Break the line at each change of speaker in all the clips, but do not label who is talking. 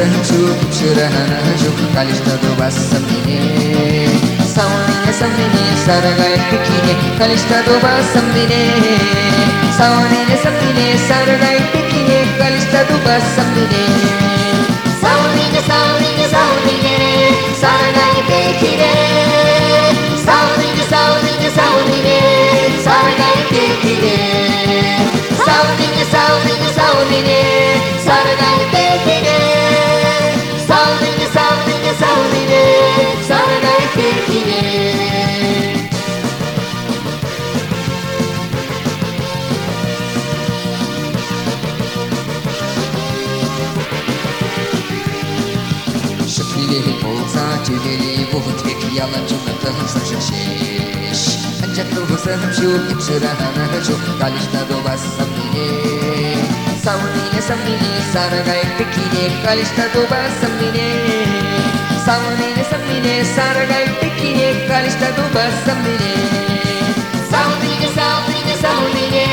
Sancho, Shurahana Rancho, Calistando Bassamine Sawane Samine, Saragai Pekine, Calistando Bassamine Sawane Samine, Saragai Pekine, Calistando saudinha saudinha saudinha saudinha saudinha saudinha saudinha saudinha saudinha saudinha saudinha saudinha saudinha Sawane Şüpheli bolsa tüneli bu tek yalancılıkta hızla şaşış Ancak ruhu sarımşuk hep şırahana hıçuk Kalışta dolaşsam bile Savuniye samini sana gayet pekine Kalışta dolaşsam bile Savuniye samini sana gayet pekine Eucaristia do Bassamirê Saudinha, saudinha, saudinha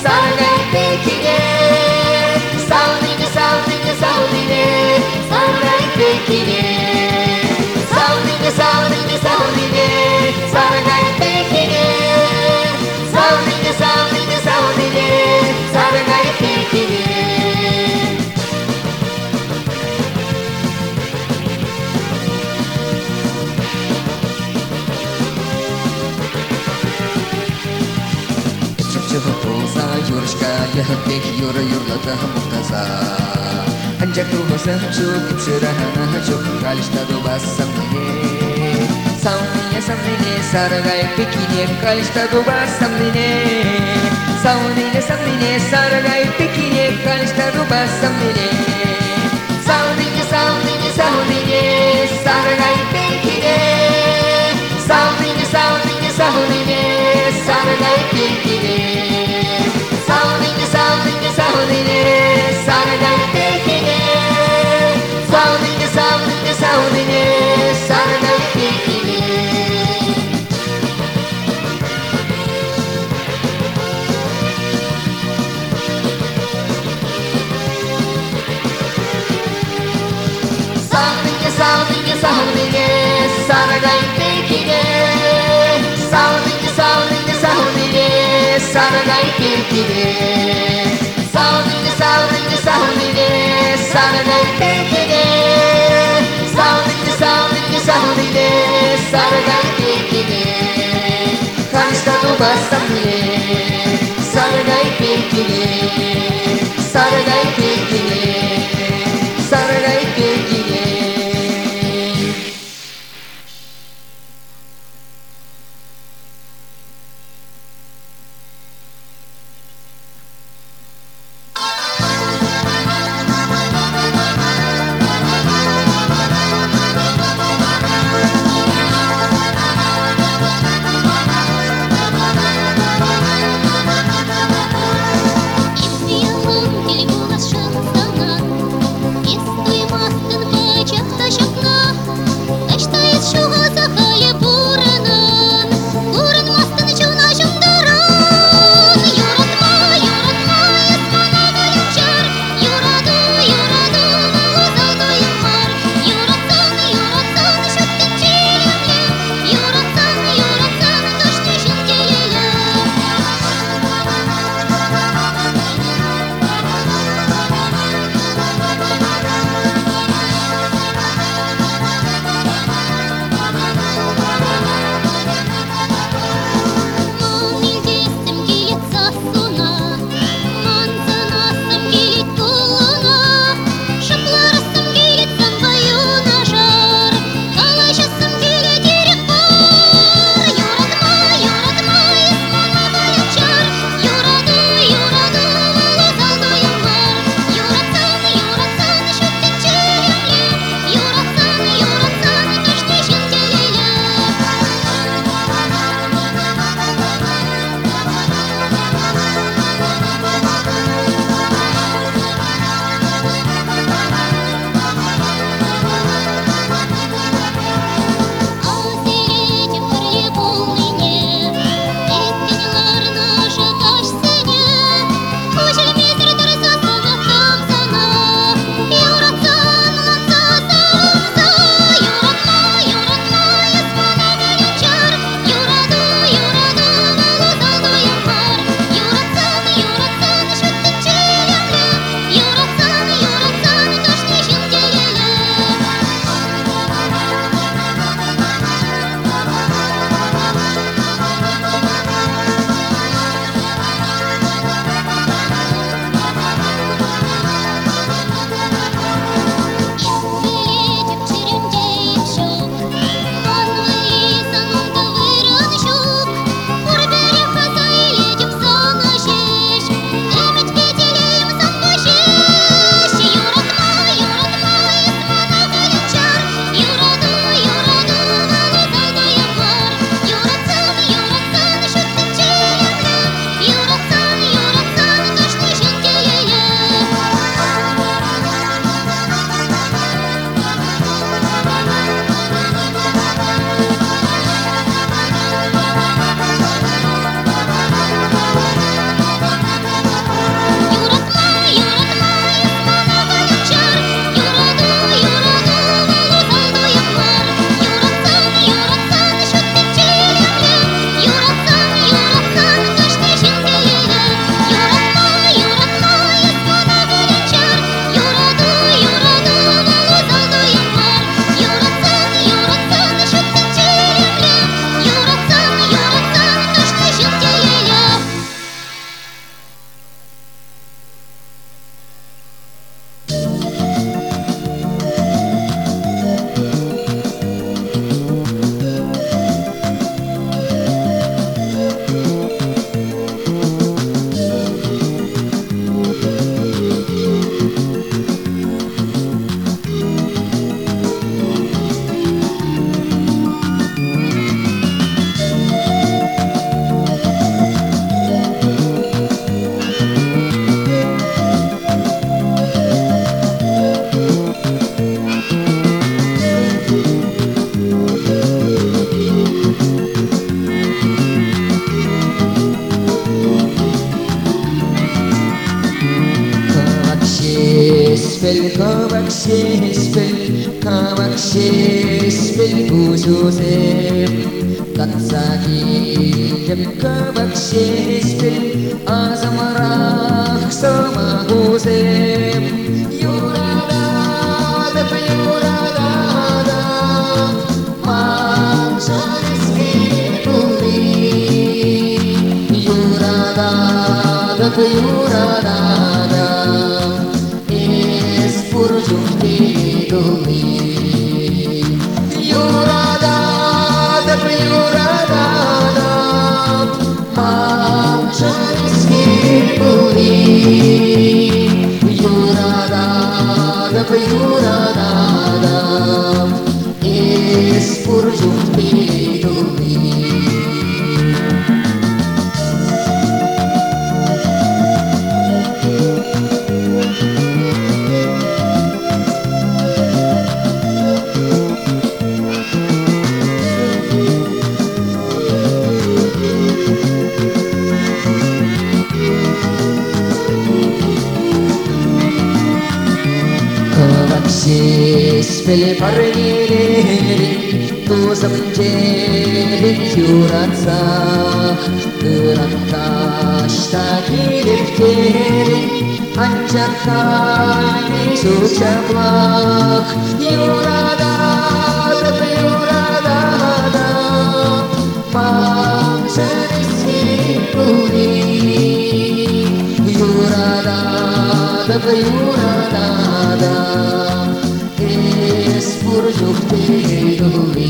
Saga e pequinhê Saudinha, saudinha, saudinha Saga e pequinhê يهديك يورا يورلتها منتزه هنجك وبسه شوك بشرها نهجك غالش تدو بس سمني ساونية سمني سارغايك بكينيك غالش تدو بس سمني ساونية سمني سارغايك بكينيك غالش تدو بس سمني sana daitekide Saudiki saudiki saudiki sana daitekide Saudiki saudiki saudiki sana daitekide Saudiki saudiki saudiki sana daitekide Karıştan olmazsam bile Joseph Tanzania Kebakshespir Azamarah sama Joseph Yurada Yurada Manchuriski Yurada Yurada Es por Joseph Is por jumpir dormir மறையிலே தோசம் சேரா கிரந்தாஷ்டகிரிக்கே அஞ்சத்தானி சுஷமா யோராதா யோராதா பாசரி சீருரி யோராதா யோராதா শক্তি এই তুমি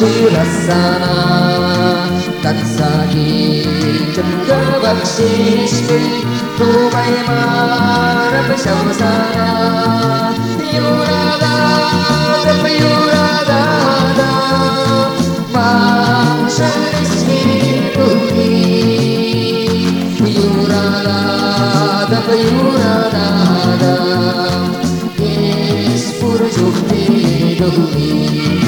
Shirasana Tatsani Jagavakshishmi marap Shamsana Yuradadab Yuradada Vamshanismi Puri Yuradadab Yuradada Ispur Jukti Duhi